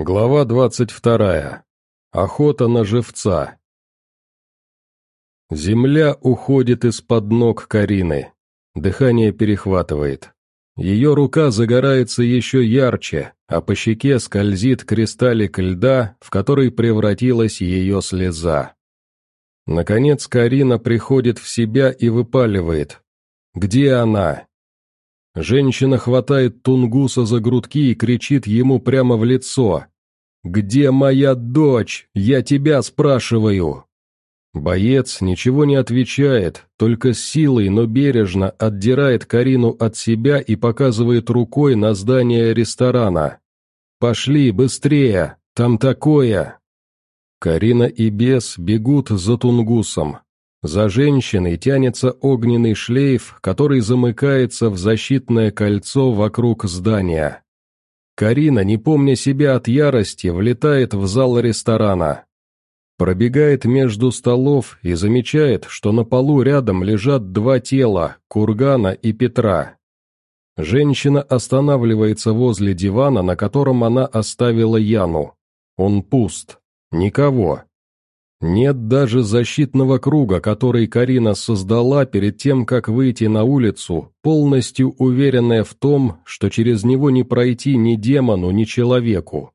Глава двадцать вторая. Охота на живца. Земля уходит из-под ног Карины. Дыхание перехватывает. Ее рука загорается еще ярче, а по щеке скользит кристаллик льда, в который превратилась ее слеза. Наконец Карина приходит в себя и выпаливает. «Где она?» Женщина хватает Тунгуса за грудки и кричит ему прямо в лицо. «Где моя дочь? Я тебя спрашиваю!» Боец ничего не отвечает, только с силой, но бережно отдирает Карину от себя и показывает рукой на здание ресторана. «Пошли, быстрее! Там такое!» Карина и бес бегут за Тунгусом. За женщиной тянется огненный шлейф, который замыкается в защитное кольцо вокруг здания. Карина, не помня себя от ярости, влетает в зал ресторана. Пробегает между столов и замечает, что на полу рядом лежат два тела, Кургана и Петра. Женщина останавливается возле дивана, на котором она оставила Яну. Он пуст. Никого. Нет даже защитного круга, который Карина создала перед тем, как выйти на улицу, полностью уверенная в том, что через него не пройти ни демону, ни человеку.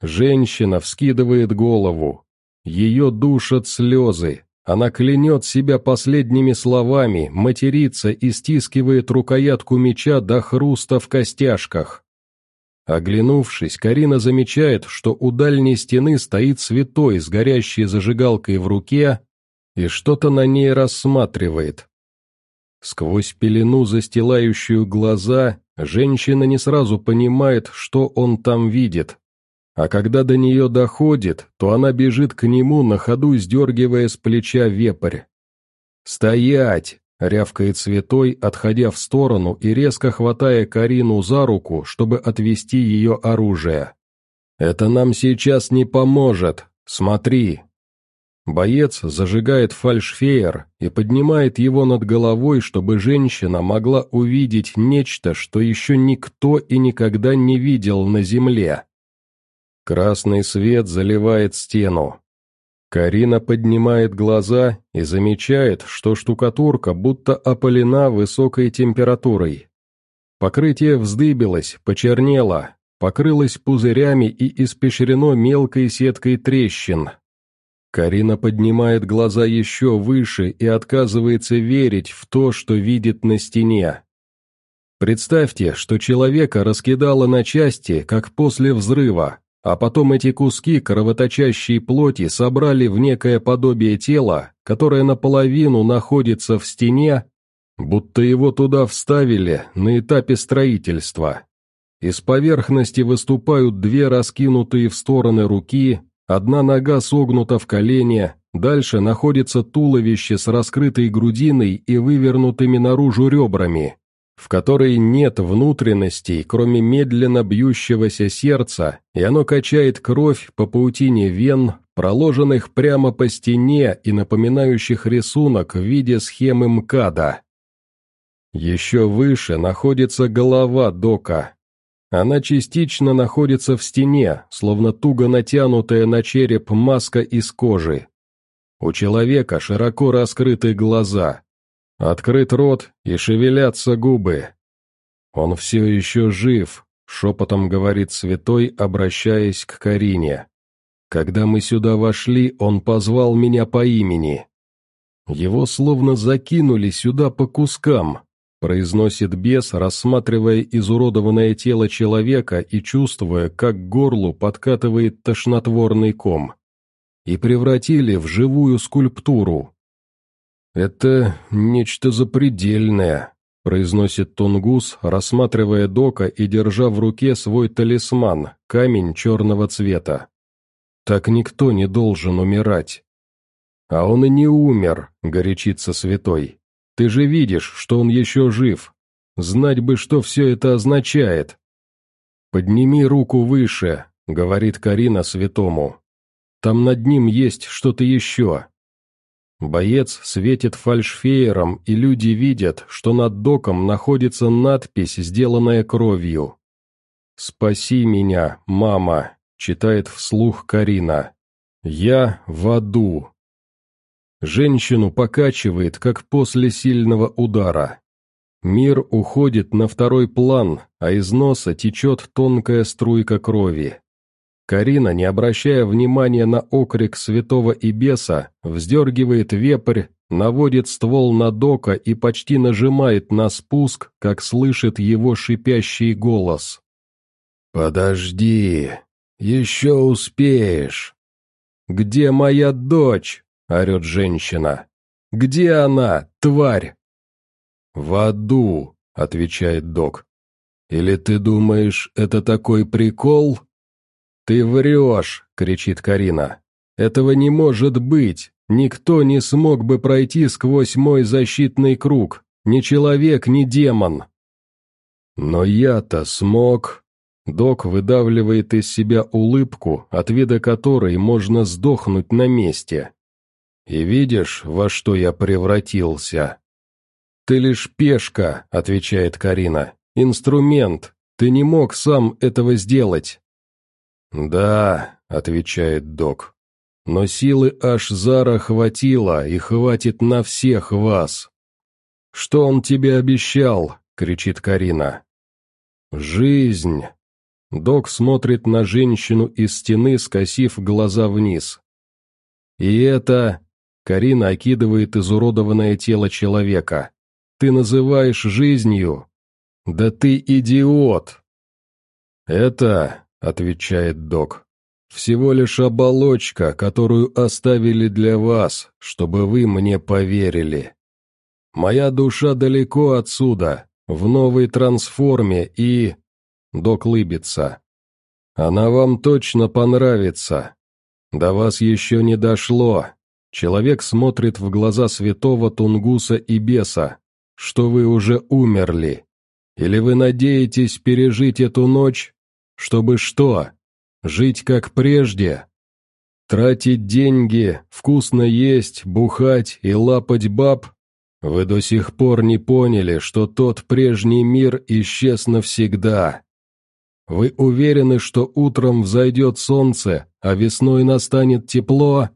Женщина вскидывает голову. Ее душат слезы. Она клянет себя последними словами, матерится и стискивает рукоятку меча до хруста в костяшках. Оглянувшись, Карина замечает, что у дальней стены стоит святой с горящей зажигалкой в руке и что-то на ней рассматривает. Сквозь пелену, застилающую глаза, женщина не сразу понимает, что он там видит. А когда до нее доходит, то она бежит к нему, на ходу сдергивая с плеча вепрь. «Стоять!» — рявкает святой, отходя в сторону и резко хватая Карину за руку, чтобы отвести ее оружие. «Это нам сейчас не поможет. Смотри!» Боец зажигает фальшфеер и поднимает его над головой, чтобы женщина могла увидеть нечто, что еще никто и никогда не видел на земле. Красный свет заливает стену. Карина поднимает глаза и замечает, что штукатурка будто опалена высокой температурой. Покрытие вздыбилось, почернело, покрылось пузырями и испещрено мелкой сеткой трещин. Карина поднимает глаза еще выше и отказывается верить в то, что видит на стене. Представьте, что человека раскидало на части, как после взрыва, а потом эти куски кровоточащей плоти собрали в некое подобие тела, которое наполовину находится в стене, будто его туда вставили на этапе строительства. Из поверхности выступают две раскинутые в стороны руки, одна нога согнута в колене, дальше находится туловище с раскрытой грудиной и вывернутыми наружу ребрами, в которой нет внутренностей, кроме медленно бьющегося сердца, и оно качает кровь по паутине вен, проложенных прямо по стене и напоминающих рисунок в виде схемы МКАДа. Еще выше находится голова Дока. Она частично находится в стене, словно туго натянутая на череп маска из кожи. У человека широко раскрыты глаза, Открыт рот и шевелятся губы. «Он все еще жив», — шепотом говорит святой, обращаясь к Карине. «Когда мы сюда вошли, он позвал меня по имени. Его словно закинули сюда по кускам», — произносит бес, рассматривая изуродованное тело человека и чувствуя, как к горлу подкатывает тошнотворный ком. «И превратили в живую скульптуру, «Это нечто запредельное», — произносит Тунгус, рассматривая Дока и держа в руке свой талисман, камень черного цвета. «Так никто не должен умирать». «А он и не умер», — горячится святой. «Ты же видишь, что он еще жив. Знать бы, что все это означает». «Подними руку выше», — говорит Карина святому. «Там над ним есть что-то еще». Боец светит фальшфеером, и люди видят, что над доком находится надпись, сделанная кровью. «Спаси меня, мама, читает вслух Карина. «Я в аду». Женщину покачивает, как после сильного удара. Мир уходит на второй план, а из носа течет тонкая струйка крови. Карина, не обращая внимания на окрик святого и беса, вздергивает вепрь, наводит ствол на дока и почти нажимает на спуск, как слышит его шипящий голос. «Подожди, еще успеешь». «Где моя дочь?» — орет женщина. «Где она, тварь?» «В аду», — отвечает док. «Или ты думаешь, это такой прикол?» «Ты врешь!» — кричит Карина. «Этого не может быть! Никто не смог бы пройти сквозь мой защитный круг, ни человек, ни демон!» «Но я-то смог!» Док выдавливает из себя улыбку, от вида которой можно сдохнуть на месте. «И видишь, во что я превратился?» «Ты лишь пешка», — отвечает Карина. «Инструмент. Ты не мог сам этого сделать». «Да», — отвечает док. «Но силы аж Зара хватило, и хватит на всех вас». «Что он тебе обещал?» — кричит Карина. «Жизнь», Док смотрит на женщину из стены, скосив глаза вниз. «И это...» — Карина окидывает изуродованное тело человека. «Ты называешь жизнью? Да ты идиот!» «Это...» — отвечает док. «Всего лишь оболочка, которую оставили для вас, чтобы вы мне поверили. Моя душа далеко отсюда, в новой трансформе и...» Док лыбится. «Она вам точно понравится. До вас еще не дошло. Человек смотрит в глаза святого Тунгуса и беса, что вы уже умерли. Или вы надеетесь пережить эту ночь, чтобы что? Жить как прежде? Тратить деньги, вкусно есть, бухать и лапать баб? Вы до сих пор не поняли, что тот прежний мир исчез навсегда. Вы уверены, что утром взойдет солнце, а весной настанет тепло?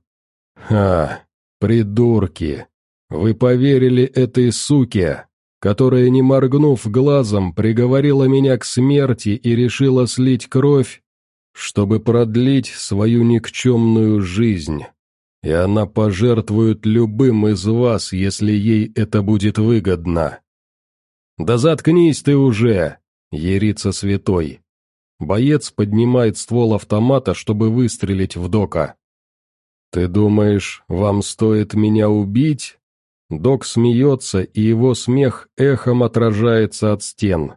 Ха, придурки! Вы поверили этой суке, которая, не моргнув глазом, приговорила меня к смерти и решила слить кровь, чтобы продлить свою никчемную жизнь. И она пожертвует любым из вас, если ей это будет выгодно. «Да заткнись ты уже!» — ерится святой. Боец поднимает ствол автомата, чтобы выстрелить в Дока. «Ты думаешь, вам стоит меня убить?» Док смеется, и его смех эхом отражается от стен.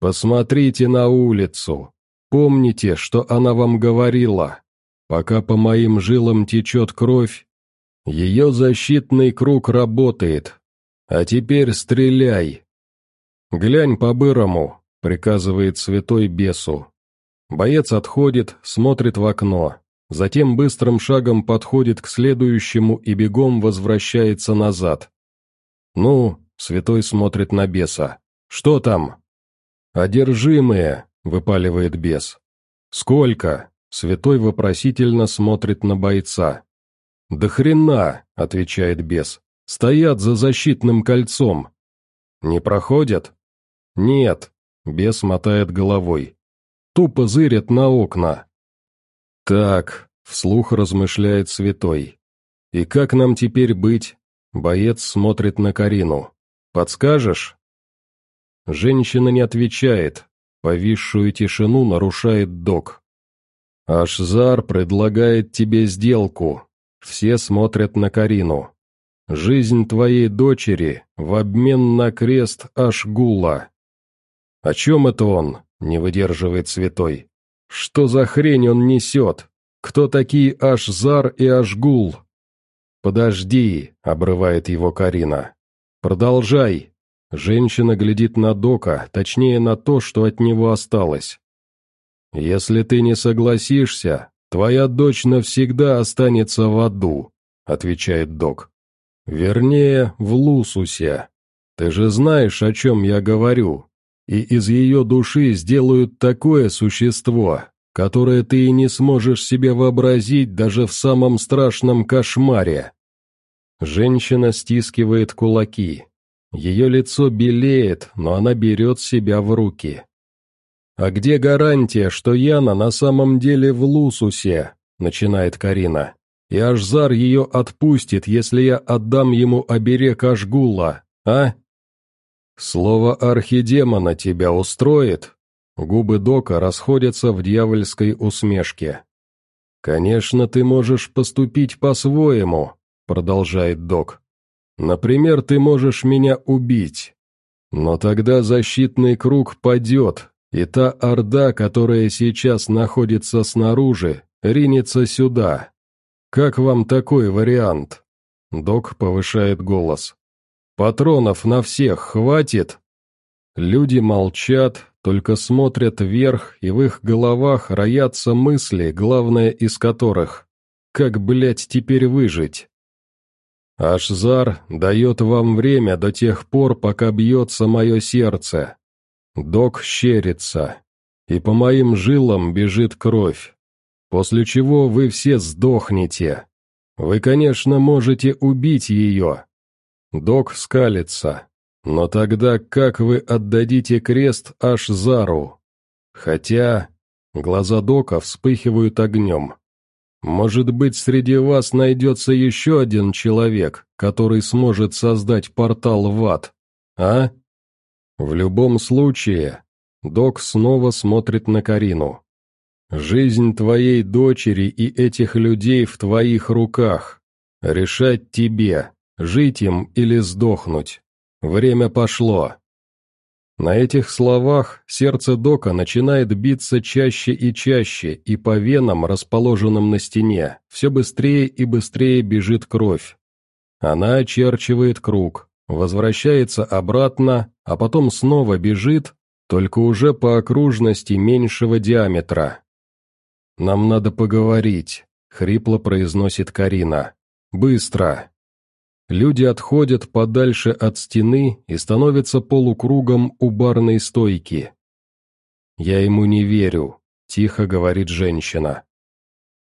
«Посмотрите на улицу. Помните, что она вам говорила. Пока по моим жилам течет кровь, ее защитный круг работает. А теперь стреляй. Глянь по-бырому, — приказывает святой бесу. Боец отходит, смотрит в окно, затем быстрым шагом подходит к следующему и бегом возвращается назад. «Ну», — святой смотрит на беса, — «что там?» «Одержимые», — выпаливает бес. «Сколько?» — святой вопросительно смотрит на бойца. «Да хрена», — отвечает бес, — «стоят за защитным кольцом». «Не проходят?» «Нет», Бес мотает головой. Тупо зырят на окна. «Так», — вслух размышляет святой. «И как нам теперь быть?» Боец смотрит на Карину. «Подскажешь?» Женщина не отвечает. Повисшую тишину нарушает док. «Ашзар предлагает тебе сделку. Все смотрят на Карину. Жизнь твоей дочери в обмен на крест Ашгула. «О чем это он?» — не выдерживает святой. «Что за хрень он несет? Кто такие Ашзар и Ашгул?» «Подожди», — обрывает его Карина. «Продолжай». Женщина глядит на Дока, точнее на то, что от него осталось. «Если ты не согласишься, твоя дочь навсегда останется в аду», — отвечает Док. «Вернее, в Лусусе. Ты же знаешь, о чем я говорю и из ее души сделают такое существо, которое ты и не сможешь себе вообразить даже в самом страшном кошмаре. Женщина стискивает кулаки. Ее лицо белеет, но она берет себя в руки. «А где гарантия, что Яна на самом деле в Лусусе?» — начинает Карина. «И Ашзар ее отпустит, если я отдам ему оберег Ашгула, а?» «Слово архидемона тебя устроит?» Губы Дока расходятся в дьявольской усмешке. «Конечно, ты можешь поступить по-своему», — продолжает Док. «Например, ты можешь меня убить. Но тогда защитный круг падет, и та орда, которая сейчас находится снаружи, ринется сюда. Как вам такой вариант?» Док повышает голос. «Патронов на всех хватит?» Люди молчат, только смотрят вверх, и в их головах роятся мысли, главное из которых «Как, блядь, теперь выжить?» Ашзар дает вам время до тех пор, пока бьется мое сердце. Док щерится, и по моим жилам бежит кровь, после чего вы все сдохнете. Вы, конечно, можете убить ее. Док скалится, но тогда как вы отдадите крест аж Зару? Хотя... Глаза Дока вспыхивают огнем. Может быть, среди вас найдется еще один человек, который сможет создать портал в ад, а? В любом случае, Док снова смотрит на Карину. Жизнь твоей дочери и этих людей в твоих руках. Решать тебе, жить им или сдохнуть. Время пошло. На этих словах сердце Дока начинает биться чаще и чаще, и по венам, расположенным на стене, все быстрее и быстрее бежит кровь. Она очерчивает круг, возвращается обратно, а потом снова бежит, только уже по окружности меньшего диаметра. «Нам надо поговорить», — хрипло произносит Карина. «Быстро!» Люди отходят подальше от стены и становятся полукругом у барной стойки. «Я ему не верю», — тихо говорит женщина.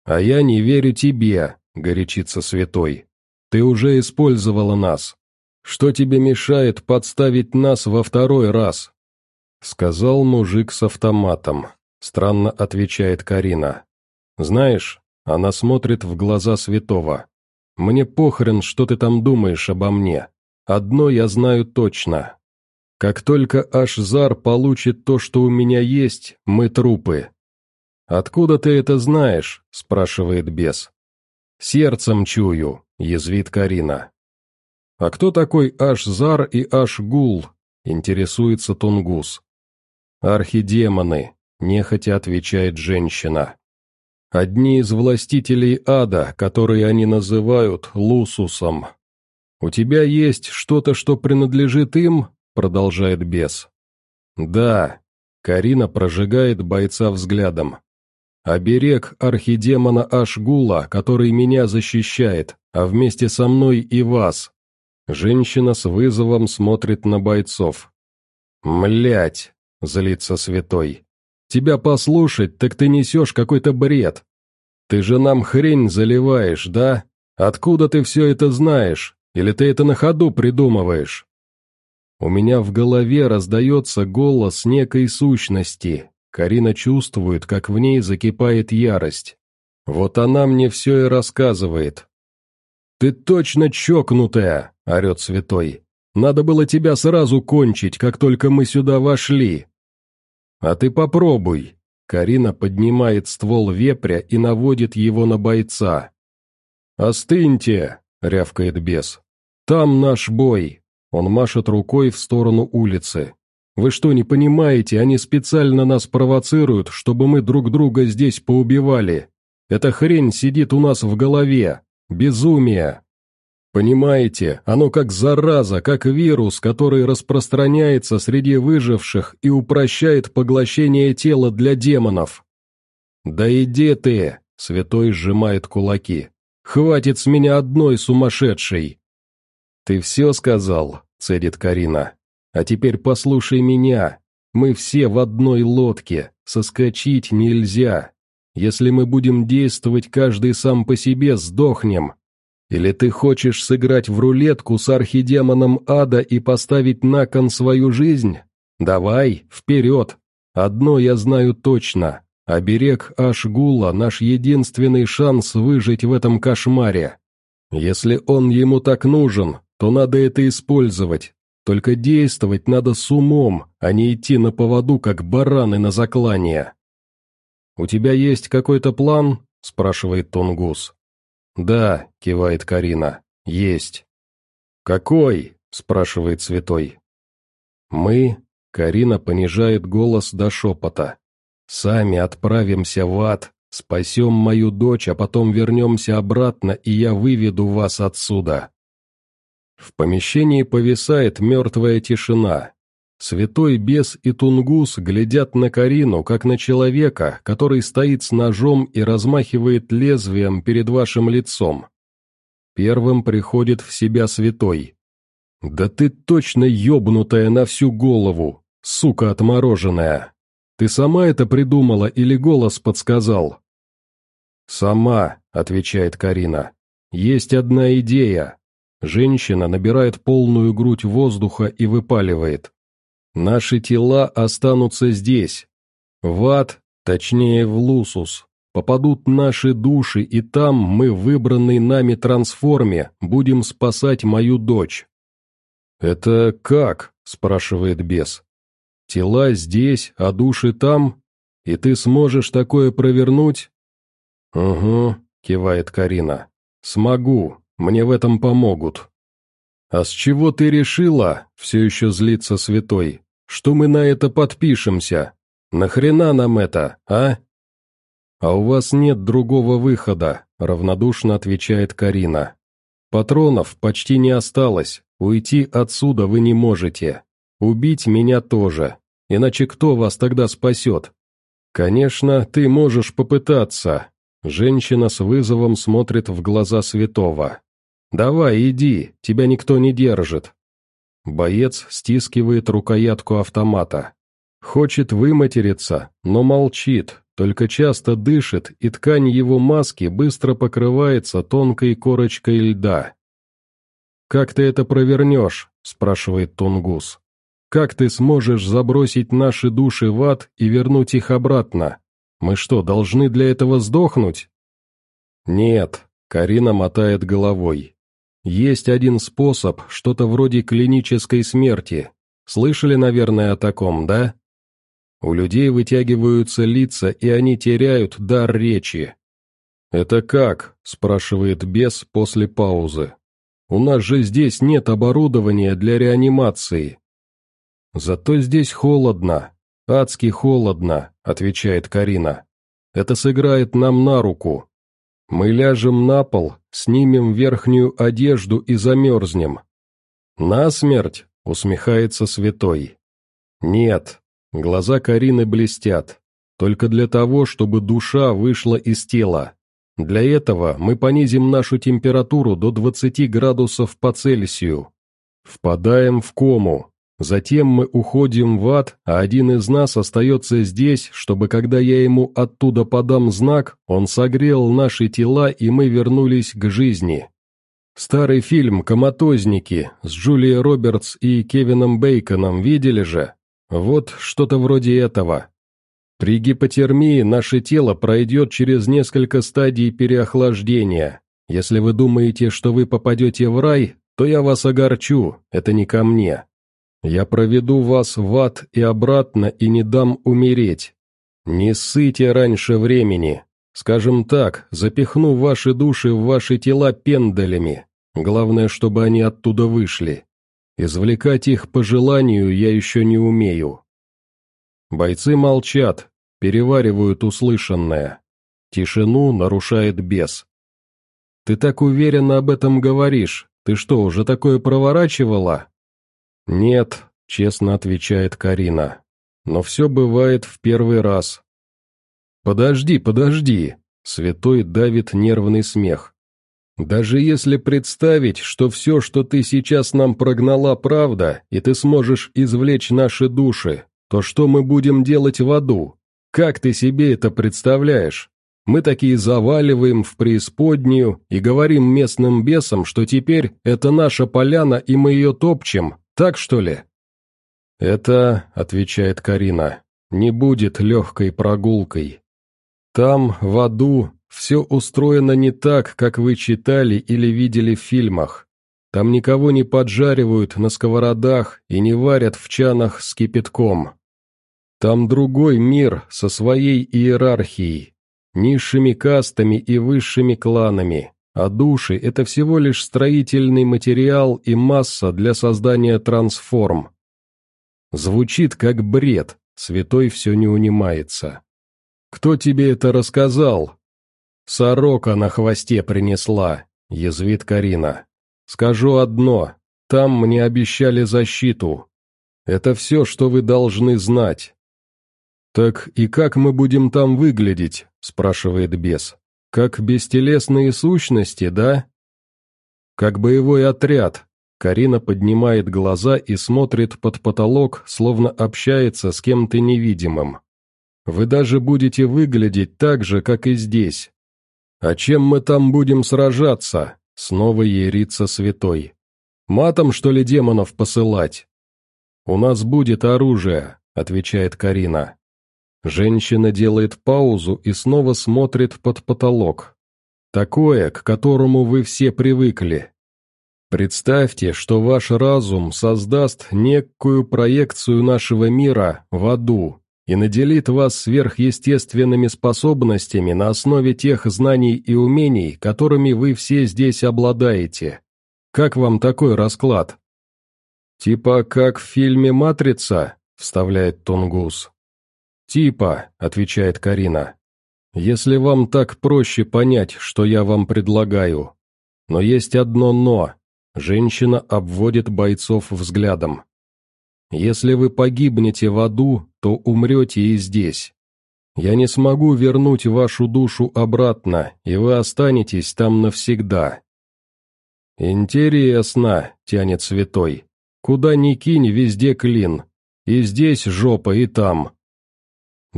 «А я не верю тебе», — горячится святой. «Ты уже использовала нас. Что тебе мешает подставить нас во второй раз?» Сказал мужик с автоматом. Странно отвечает Карина. «Знаешь, она смотрит в глаза святого. Мне похрен, что ты там думаешь обо мне. Одно я знаю точно. Как только Ашзар получит то, что у меня есть, мы трупы». «Откуда ты это знаешь?» – спрашивает бес. «Сердцем чую», – язвит Карина. «А кто такой Ашзар и Ашгул?» – интересуется Тунгус. «Архидемоны», – нехотя отвечает женщина. Одни из властителей ада, которые они называют Лусусом. «У тебя есть что-то, что принадлежит им?» — продолжает бес. «Да», — Карина прожигает бойца взглядом. «Оберег архидемона Ашгула, который меня защищает, а вместе со мной и вас». Женщина с вызовом смотрит на бойцов. «Млять!» — злится святой. Тебя послушать, так ты несешь какой-то бред. Ты же нам хрень заливаешь, да? Откуда ты все это знаешь? Или ты это на ходу придумываешь? У меня в голове раздается голос некой сущности. Карина чувствует, как в ней закипает ярость. Вот она мне все и рассказывает. «Ты точно чокнутая!» — орет святой. «Надо было тебя сразу кончить, как только мы сюда вошли. «А ты попробуй!» Карина поднимает ствол вепря и наводит его на бойца. «Остыньте!» — рявкает бес. «Там наш бой!» Он машет рукой в сторону улицы. «Вы что, не понимаете, они специально нас провоцируют, чтобы мы друг друга здесь поубивали. Эта хрень сидит у нас в голове. Безумие!» Понимаете, оно как зараза, как вирус, который распространяется среди выживших и упрощает поглощение тела для демонов. «Да иди ты!» — святой сжимает кулаки. «Хватит с меня одной сумасшедшей!» «Ты все сказал?» — цедит Карина. «А теперь послушай меня. Мы все в одной лодке, соскочить нельзя. Если мы будем действовать каждый сам по себе, сдохнем. Или ты хочешь сыграть в рулетку с архидемоном ада и поставить на кон свою жизнь? Давай, вперед. Одно я знаю точно. Оберег Ашгула – наш единственный шанс выжить в этом кошмаре. Если он ему так нужен, то надо это использовать. Только действовать надо с умом, а не идти на поводу, как бараны на заклание. «У тебя есть какой-то план?» – спрашивает Тунгус. «Да», – кивает Карина, – «есть». «Какой?» – спрашивает Святой. «Мы», – Карина понижает голос до шепота, – «сами отправимся в ад, спасем мою дочь, а потом вернемся обратно, и я выведу вас отсюда». В помещении повисает мертвая тишина. Святой бес и тунгус глядят на Карину, как на человека, который стоит с ножом и размахивает лезвием перед вашим лицом. Первым приходит в себя святой. «Да ты точно ёбнутая на всю голову, сука отмороженная! Ты сама это придумала или голос подсказал?» «Сама», — отвечает Карина. «Есть одна идея. Женщина набирает полную грудь воздуха и выпаливает. Наши тела останутся здесь. В ад, точнее в Лусус, попадут наши души, и там мы выбранной нами трансформе будем спасать мою дочь. «Это как?» – спрашивает бес. «Тела здесь, а души там? И ты сможешь такое провернуть?» «Угу», – кивает Карина. «Смогу. Мне в этом помогут». «А с чего ты решила?» — все еще злится святой. «Что мы на это подпишемся? Нахрена нам это, а?» «А у вас нет другого выхода», — равнодушно отвечает Карина. «Патронов почти не осталось, уйти отсюда вы не можете. Убить меня тоже, иначе кто вас тогда спасет?» «Конечно, ты можешь попытаться». Женщина с вызовом смотрит в глаза святого. «Давай, иди, тебя никто не держит». Боец стискивает рукоятку автомата. Хочет выматериться, но молчит, только часто дышит, и ткань его маски быстро покрывается тонкой корочкой льда. «Как ты это провернешь?» – спрашивает Тунгус. «Как ты сможешь забросить наши души в ад и вернуть их обратно? Мы что, должны для этого сдохнуть?» «Нет», – Карина мотает головой. Есть один способ, что-то вроде клинической смерти. Слышали, наверное, о таком, да? У людей вытягиваются лица, и они теряют дар речи. «Это как?» – спрашивает бес после паузы. «У нас же здесь нет оборудования для реанимации». «Зато здесь холодно, адски холодно», – отвечает Карина. «Это сыграет нам на руку. Мы ляжем на пол, снимем верхнюю одежду и замерзнем. «Насмерть?» — усмехается святой. «Нет». Глаза Карины блестят. Только для того, чтобы душа вышла из тела. Для этого мы понизим нашу температуру до 20 градусов по Цельсию. Впадаем в кому, Затем мы уходим в ад, а один из нас остается здесь, чтобы когда я ему оттуда подам знак, он согрел наши тела и мы вернулись к жизни. Старый фильм «Коматозники» с Джулией Робертс и Кевином Бейконом видели же? Вот что-то вроде этого. При гипотермии наше тело пройдет через несколько стадий переохлаждения. Если вы думаете, что вы попадете в рай, то я вас огорчу, это не ко мне. Я проведу вас в ад и обратно и не дам умереть. Не ссыте раньше времени. Скажем так, запихну ваши души в ваши тела пендалями. Главное, чтобы они оттуда вышли. Извлекать их по желанию я еще не умею. Бойцы молчат, переваривают услышанное. Тишину нарушает бес. «Ты так уверенно об этом говоришь. Ты что, уже такое проворачивала?» «Нет», — честно отвечает Карина. «Но все бывает в первый раз». «Подожди, подожди», — святой давит нервный смех. «Даже если представить, что все, что ты сейчас нам прогнала, правда, и ты сможешь извлечь наши души, то что мы будем делать в аду? Как ты себе это представляешь? Мы такие заваливаем в преисподнюю и говорим местным бесам, что теперь это наша поляна и мы ее топчем, так что ли?» «Это, — отвечает Карина, — не будет легкой прогулкой. Там, в аду, все устроено не так, как вы читали или видели в фильмах. Там никого не поджаривают на сковородах и не варят в чанах с кипятком. Там другой мир со своей иерархией, низшими кастами и высшими кланами, а души — это всего лишь строительный материал и масса для создания трансформ. Звучит как бред, святой все не унимается. «Кто тебе это рассказал?» «Сорока на хвосте принесла», — язвит Карина. «Скажу одно, там мне обещали защиту. Это все, что вы должны знать». «Так и как мы будем там выглядеть?» — спрашивает бес. «Как бестелесные сущности, да?» «Как боевой отряд», Карина поднимает глаза и смотрит под потолок, словно общается с кем-то невидимым. «Вы даже будете выглядеть так же, как и здесь. А чем мы там будем сражаться?» Снова ерится святой. «Матом, что ли, демонов посылать?» «У нас будет оружие», — отвечает Карина. Женщина делает паузу и снова смотрит под потолок. «Такое, к которому вы все привыкли, Представьте, что ваш разум создаст некую проекцию нашего мира в аду и наделит вас сверхъестественными способностями на основе тех знаний и умений, которыми вы все здесь обладаете. Как вам такой расклад? «Типа как в фильме «Матрица», — вставляет Тунгус. «Типа», — отвечает Карина. «Если вам так проще понять, что я вам предлагаю. Но есть одно «но», Женщина обводит бойцов взглядом. «Если вы погибнете в аду, то умрете и здесь. Я не смогу вернуть вашу душу обратно, и вы останетесь там навсегда». «Интересно», — тянет святой. «Куда ни кинь, везде клин. И здесь жопа, и там».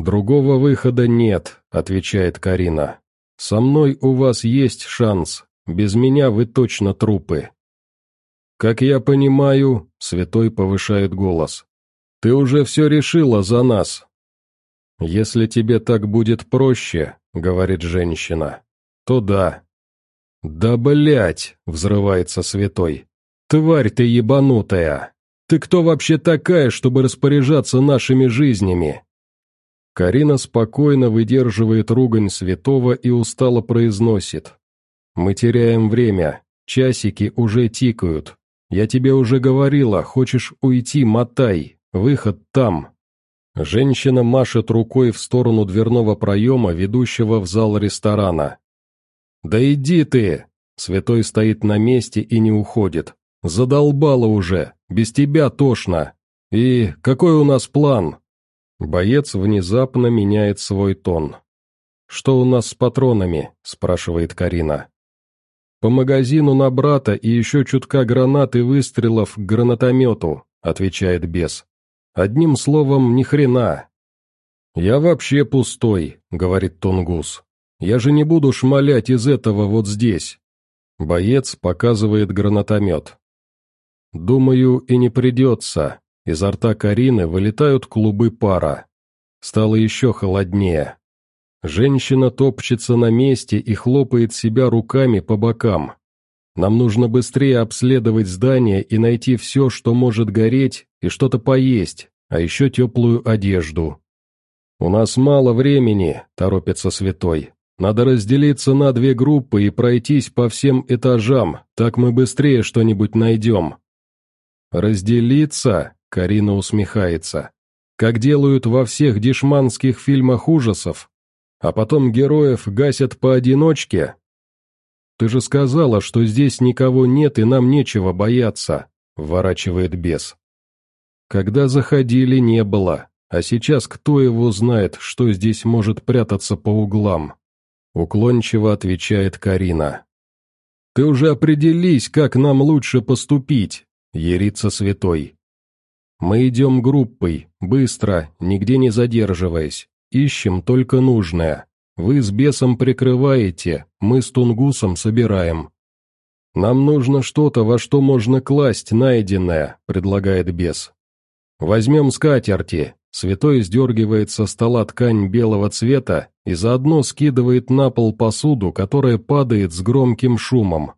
«Другого выхода нет», — отвечает Карина. «Со мной у вас есть шанс. Без меня вы точно трупы». «Как я понимаю», — святой повышает голос, — «ты уже все решила за нас». «Если тебе так будет проще», — говорит женщина, — «то да». «Да блять!» — взрывается святой. «Тварь ты ебанутая! Ты кто вообще такая, чтобы распоряжаться нашими жизнями?» Карина спокойно выдерживает ругань святого и устало произносит. «Мы теряем время, часики уже тикают, «Я тебе уже говорила, хочешь уйти, мотай, выход там». Женщина машет рукой в сторону дверного проема, ведущего в зал ресторана. «Да иди ты!» Святой стоит на месте и не уходит. «Задолбало уже, без тебя тошно. И какой у нас план?» Боец внезапно меняет свой тон. «Что у нас с патронами?» – спрашивает Карина. «По магазину на брата и еще чутка гранат и выстрелов к гранатомету», — отвечает бес. «Одним словом, ни хрена». «Я вообще пустой», — говорит Тунгус. «Я же не буду шмалять из этого вот здесь». Боец показывает гранатомет. «Думаю, и не придется». Изо рта Карины вылетают клубы пара. Стало еще холоднее. Женщина топчется на месте и хлопает себя руками по бокам. Нам нужно быстрее обследовать здание и найти все, что может гореть, и что-то поесть, а еще теплую одежду. «У нас мало времени», — торопится святой. «Надо разделиться на две группы и пройтись по всем этажам, так мы быстрее что-нибудь найдем». «Разделиться?» — Карина усмехается. «Как делают во всех дешманских фильмах ужасов, а потом героев гасят поодиночке? Ты же сказала, что здесь никого нет и нам нечего бояться, ворачивает бес. Когда заходили, не было, а сейчас кто его знает, что здесь может прятаться по углам? Уклончиво отвечает Карина. Ты уже определись, как нам лучше поступить, ерится святой. Мы идем группой, быстро, нигде не задерживаясь. Ищем только нужное. Вы с бесом прикрываете, мы с Тунгусом собираем». «Нам нужно что-то, во что можно класть найденное», — предлагает бес. «Возьмем скатерти». Святой сдергивает со стола ткань белого цвета и заодно скидывает на пол посуду, которая падает с громким шумом.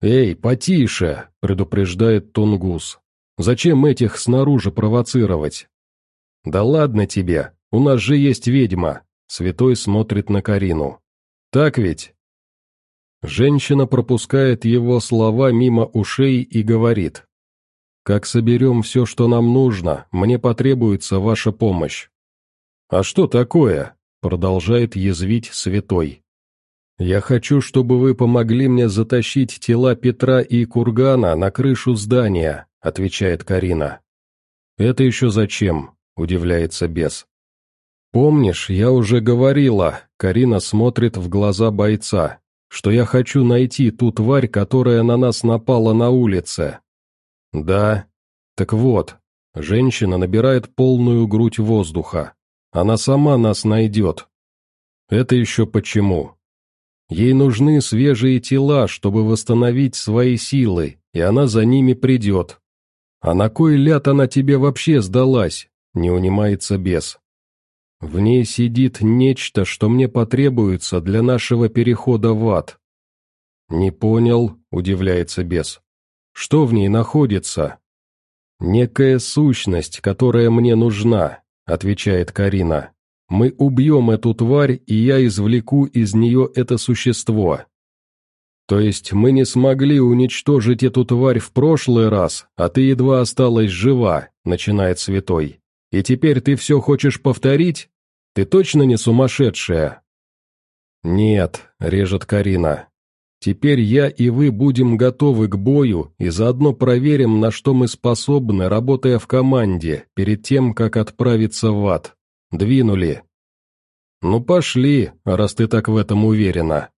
«Эй, потише!» — предупреждает Тунгус. «Зачем этих снаружи провоцировать?» «Да ладно тебе, у нас же есть ведьма!» Святой смотрит на Карину. «Так ведь?» Женщина пропускает его слова мимо ушей и говорит. «Как соберем все, что нам нужно, мне потребуется ваша помощь». «А что такое?» — продолжает язвить святой. «Я хочу, чтобы вы помогли мне затащить тела Петра и Кургана на крышу здания», — отвечает Карина. «Это еще зачем?» — удивляется бес. «Помнишь, я уже говорила», — Карина смотрит в глаза бойца, «что я хочу найти ту тварь, которая на нас напала на улице». «Да. Так вот, женщина набирает полную грудь воздуха. Она сама нас найдет». «Это еще почему?» Ей нужны свежие тела, чтобы восстановить свои силы, и она за ними придет. А на кой ляд она тебе вообще сдалась? Не унимается бес. В ней сидит нечто, что мне потребуется для нашего перехода в ад. Не понял, удивляется бес. Что в ней находится? Некая сущность, которая мне нужна, отвечает Карина. Мы убьем эту тварь, и я извлеку из нее это существо. То есть мы не смогли уничтожить эту тварь в прошлый раз, а ты едва осталась жива, начинает святой. И теперь ты все хочешь повторить? Ты точно не сумасшедшая? Нет, режет Карина. Теперь я и вы будем готовы к бою и заодно проверим, на что мы способны, работая в команде, перед тем, как отправиться в ад. Двинули. Ну пошли, раз ты так в этом уверена.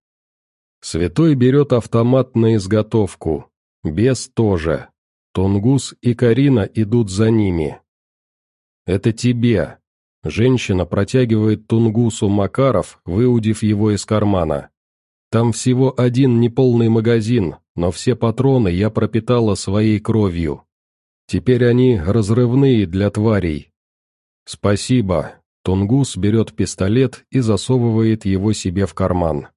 Святой берет автомат на изготовку. Бес тоже. Тунгус и Карина идут за ними. Это тебе. Женщина протягивает Тунгусу Макаров, выудив его из кармана. Там всего один неполный магазин, но все патроны я пропитала своей кровью. Теперь они разрывные для тварей. Спасибо, Тунгус берет пистолет и засовывает его себе в карман.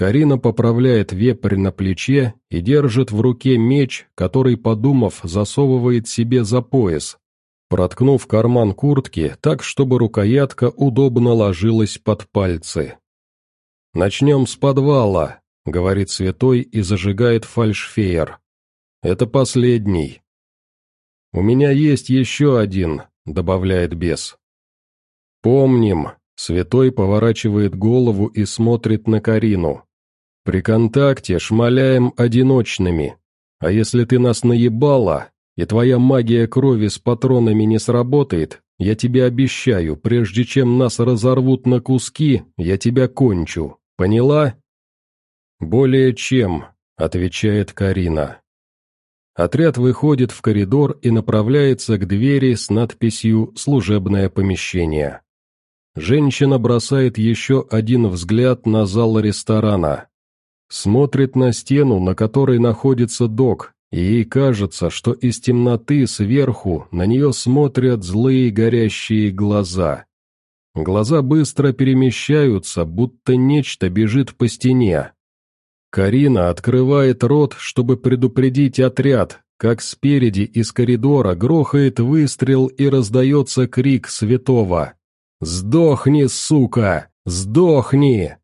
Карина поправляет вепрь на плече и держит в руке меч, который, подумав, засовывает себе за пояс, проткнув карман куртки так, чтобы рукоятка удобно ложилась под пальцы. «Начнем с подвала», — говорит святой и зажигает фальшфеер. «Это последний». «У меня есть еще один», — добавляет бес. «Помним», — святой поворачивает голову и смотрит на Карину. «При контакте шмаляем одиночными, а если ты нас наебала, и твоя магия крови с патронами не сработает, я тебе обещаю, прежде чем нас разорвут на куски, я тебя кончу. Поняла?» «Более чем», — отвечает Карина. Отряд выходит в коридор и направляется к двери с надписью «Служебное помещение». Женщина бросает еще один взгляд на зал ресторана. Смотрит на стену, на которой находится док, и ей кажется, что из темноты сверху на нее смотрят злые горящие глаза. Глаза быстро перемещаются, будто нечто бежит по стене. Карина открывает рот, чтобы предупредить отряд, как спереди из коридора грохает выстрел и раздается крик святого. «Сдохни, сука! Сдохни!»